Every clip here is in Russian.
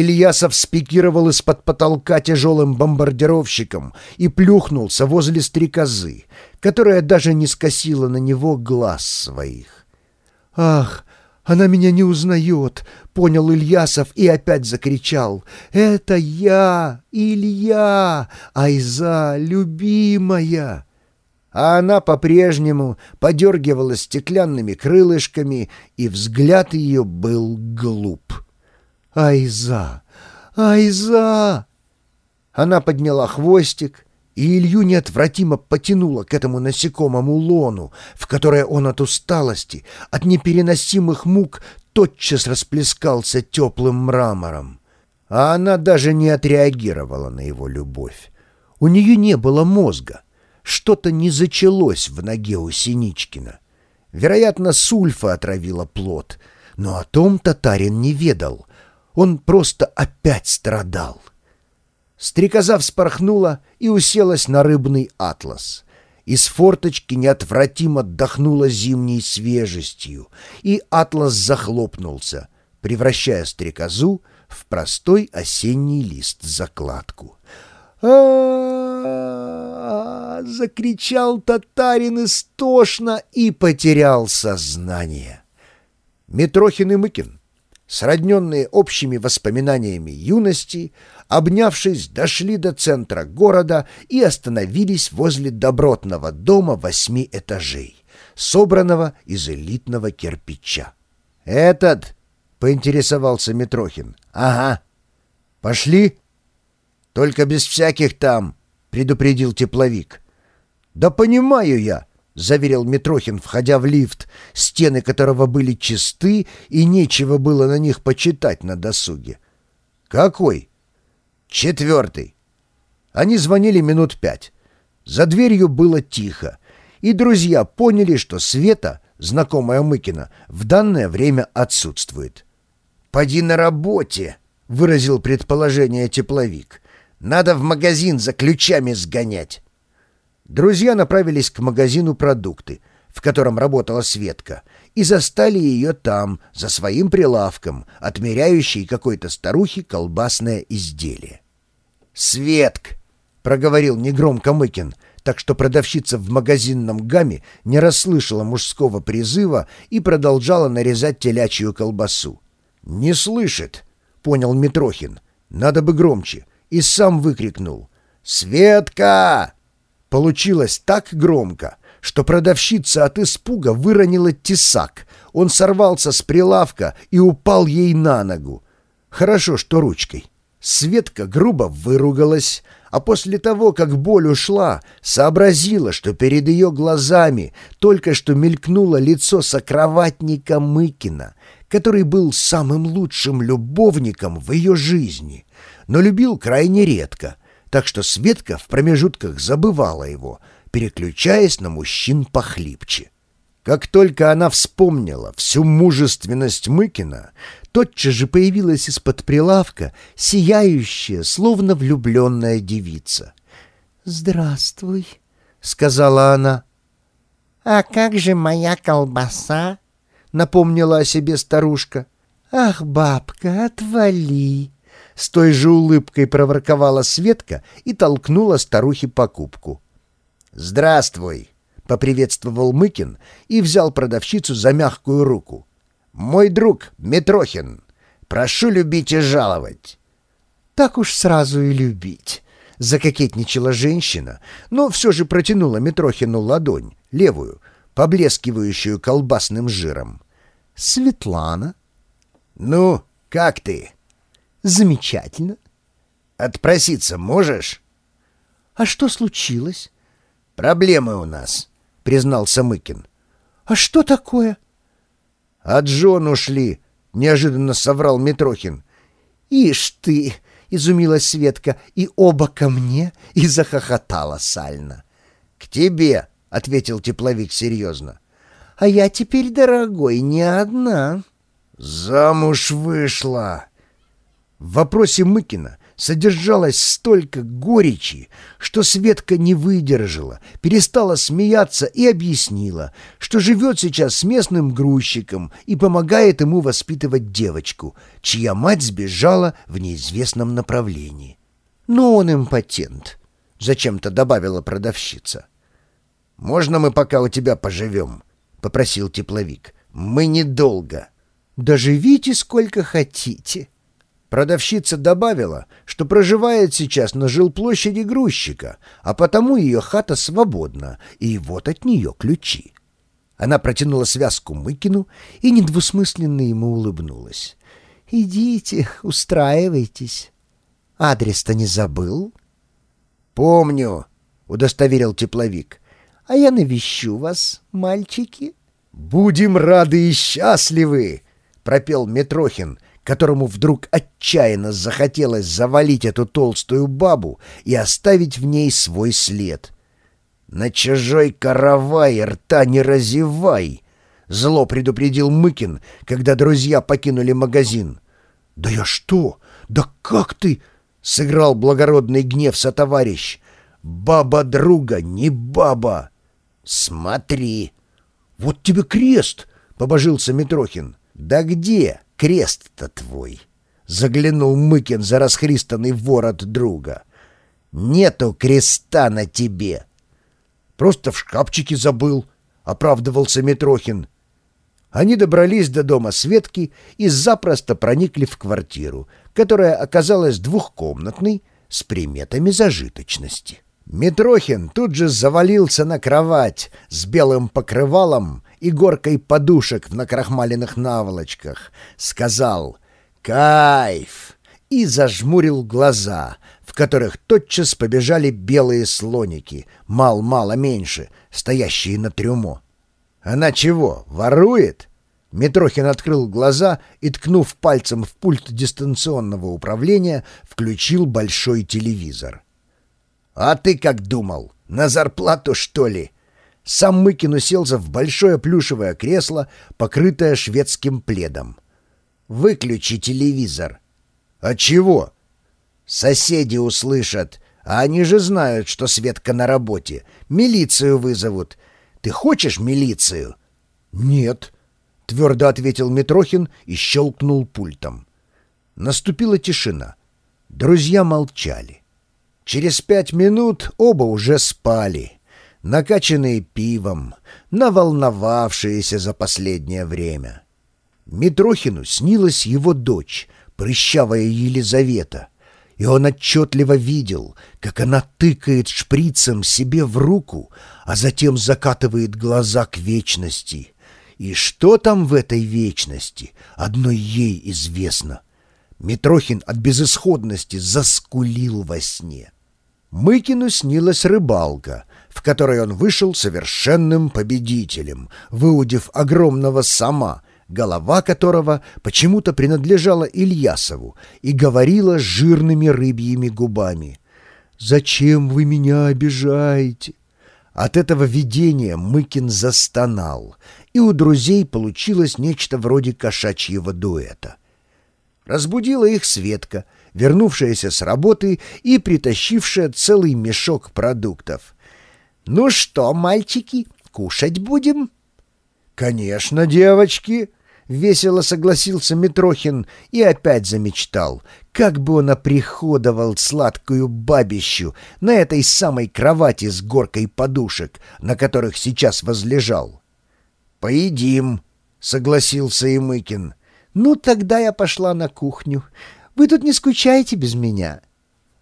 Ильясов спикировал из-под потолка тяжелым бомбардировщиком и плюхнулся возле стрекозы, которая даже не скосила на него глаз своих. «Ах, она меня не узнает!» — понял Ильясов и опять закричал. «Это я, Илья, Айза, любимая!» А она по-прежнему подергивала стеклянными крылышками, и взгляд ее был глуп. «Айза! Айза!» Она подняла хвостик, и Илью неотвратимо потянуло к этому насекомому лону, в которое он от усталости, от непереносимых мук тотчас расплескался теплым мрамором. А она даже не отреагировала на его любовь. У нее не было мозга. Что-то не зачалось в ноге у Синичкина. Вероятно, сульфа отравила плод, но о том татарин не ведал — он просто опять страдал. Стрекоза вспорхнула и уселась на рыбный атлас. Из форточки неотвратимо отдохнула зимней свежестью, и атлас захлопнулся, превращая стрекозу в простой осенний лист-закладку. а закричал татарин истошно и потерял сознание. Митрохин и Мыкин сродненные общими воспоминаниями юности, обнявшись, дошли до центра города и остановились возле добротного дома восьми этажей, собранного из элитного кирпича. «Этот?» — поинтересовался Митрохин. «Ага. Пошли?» «Только без всяких там», — предупредил тепловик. «Да понимаю я», — заверил Митрохин, входя в лифт, стены которого были чисты, и нечего было на них почитать на досуге. «Какой?» «Четвертый». Они звонили минут пять. За дверью было тихо, и друзья поняли, что Света, знакомая Мыкина, в данное время отсутствует. «Поди на работе», — выразил предположение тепловик. «Надо в магазин за ключами сгонять». Друзья направились к магазину «Продукты», в котором работала Светка, и застали ее там, за своим прилавком, отмеряющей какой-то старухе колбасное изделие. «Светк!» — проговорил негромко Мыкин, так что продавщица в магазинном гамме не расслышала мужского призыва и продолжала нарезать телячью колбасу. «Не слышит!» — понял Митрохин. «Надо бы громче!» И сам выкрикнул. «Светка!» Получилось так громко, что продавщица от испуга выронила тесак. Он сорвался с прилавка и упал ей на ногу. Хорошо, что ручкой. Светка грубо выругалась, а после того, как боль ушла, сообразила, что перед ее глазами только что мелькнуло лицо сокроватника Мыкина, который был самым лучшим любовником в ее жизни, но любил крайне редко — так что Светка в промежутках забывала его, переключаясь на мужчин похлипче. Как только она вспомнила всю мужественность Мыкина, тотчас же появилась из-под прилавка сияющая, словно влюбленная девица. «Здравствуй», — сказала она. «А как же моя колбаса?» — напомнила о себе старушка. «Ах, бабка, отвали!» С той же улыбкой проворковала Светка и толкнула старухе покупку. «Здравствуй!» — поприветствовал Мыкин и взял продавщицу за мягкую руку. «Мой друг Митрохин. Прошу любить и жаловать». «Так уж сразу и любить», — закокетничала женщина, но все же протянула Митрохину ладонь, левую, поблескивающую колбасным жиром. «Светлана». «Ну, как ты?» Замечательно. Отпроситься можешь? А что случилось? Проблемы у нас, признался Мыкин. А что такое? От Джон ушли, неожиданно соврал Митрохин. Ишь ты, изумилась Светка, и оба ко мне, и захохотала сально. К тебе, ответил тепловик серьезно. А я теперь, дорогой, не одна. Замуж вышла. В вопросе Мыкина содержалось столько горечи, что Светка не выдержала, перестала смеяться и объяснила, что живет сейчас с местным грузчиком и помогает ему воспитывать девочку, чья мать сбежала в неизвестном направлении. «Но он импотент», — зачем-то добавила продавщица. «Можно мы пока у тебя поживем?» — попросил тепловик. «Мы недолго». «Доживите сколько хотите». Продавщица добавила, что проживает сейчас на жилплощади грузчика, а потому ее хата свободна, и вот от нее ключи. Она протянула связку Мыкину и недвусмысленно ему улыбнулась. «Идите, устраивайтесь. Адрес-то не забыл?» «Помню», — удостоверил тепловик. «А я навещу вас, мальчики». «Будем рады и счастливы!» — пропел Митрохин, которому вдруг отчаянно захотелось завалить эту толстую бабу и оставить в ней свой след. «На чужой каравай рта не разевай!» — зло предупредил Мыкин, когда друзья покинули магазин. «Да я что? Да как ты?» — сыграл благородный гнев сотоварищ. «Баба друга, не баба!» «Смотри!» «Вот тебе крест!» — побожился Митрохин. «Да где?» Крест-то твой?» — заглянул Мыкин за расхристанный ворот друга. «Нету креста на тебе!» «Просто в шкафчике забыл», — оправдывался Митрохин. Они добрались до дома Светки и запросто проникли в квартиру, которая оказалась двухкомнатной с приметами зажиточности. Митрохин тут же завалился на кровать с белым покрывалом и горкой подушек в накрахмаленных наволочках, сказал «Кайф!» и зажмурил глаза, в которых тотчас побежали белые слоники, мал-мало меньше, стоящие на трюмо. «Она чего, ворует?» Митрохин открыл глаза и, ткнув пальцем в пульт дистанционного управления, включил большой телевизор. «А ты как думал? На зарплату, что ли?» Сам Мыкин уселся в большое плюшевое кресло, покрытое шведским пледом. «Выключи телевизор». «А чего?» «Соседи услышат, а они же знают, что Светка на работе. Милицию вызовут. Ты хочешь милицию?» «Нет», — твердо ответил Митрохин и щелкнул пультом. Наступила тишина. Друзья молчали. Через пять минут оба уже спали накачанные пивом, наволновавшиеся за последнее время. Митрохину снилась его дочь, прыщавая Елизавета, и он отчетливо видел, как она тыкает шприцем себе в руку, а затем закатывает глаза к вечности. И что там в этой вечности, одной ей известно. Митрохин от безысходности заскулил во сне. Мыкину снилась рыбалка, в которой он вышел совершенным победителем, выудив огромного сама, голова которого почему-то принадлежала Ильясову и говорила жирными рыбьими губами. «Зачем вы меня обижаете?» От этого видения Мыкин застонал, и у друзей получилось нечто вроде кошачьего дуэта. Разбудила их Светка, вернувшаяся с работы и притащившая целый мешок продуктов. «Ну что, мальчики, кушать будем?» «Конечно, девочки!» — весело согласился Митрохин и опять замечтал, как бы он оприходовал сладкую бабищу на этой самой кровати с горкой подушек, на которых сейчас возлежал. «Поедим», — согласился Имыкин. «Ну, тогда я пошла на кухню. Вы тут не скучаете без меня?»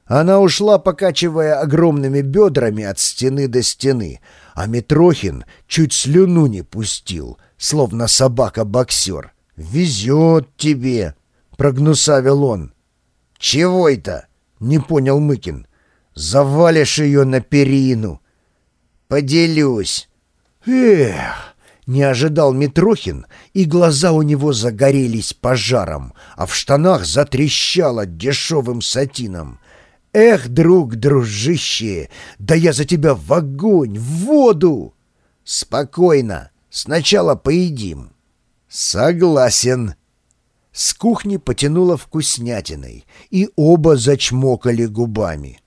Она ушла, покачивая огромными бедрами от стены до стены, а Митрохин чуть слюну не пустил, словно собака-боксер. «Везет тебе!» — прогнусавил он. «Чего это?» — не понял Мыкин. «Завалишь ее на перину». «Поделюсь». «Эх!» Не ожидал Митрохин, и глаза у него загорелись пожаром, а в штанах затрещало дешевым сатином. «Эх, друг, дружище, да я за тебя в огонь, в воду!» «Спокойно, сначала поедим». «Согласен». С кухни потянуло вкуснятиной, и оба зачмокали губами.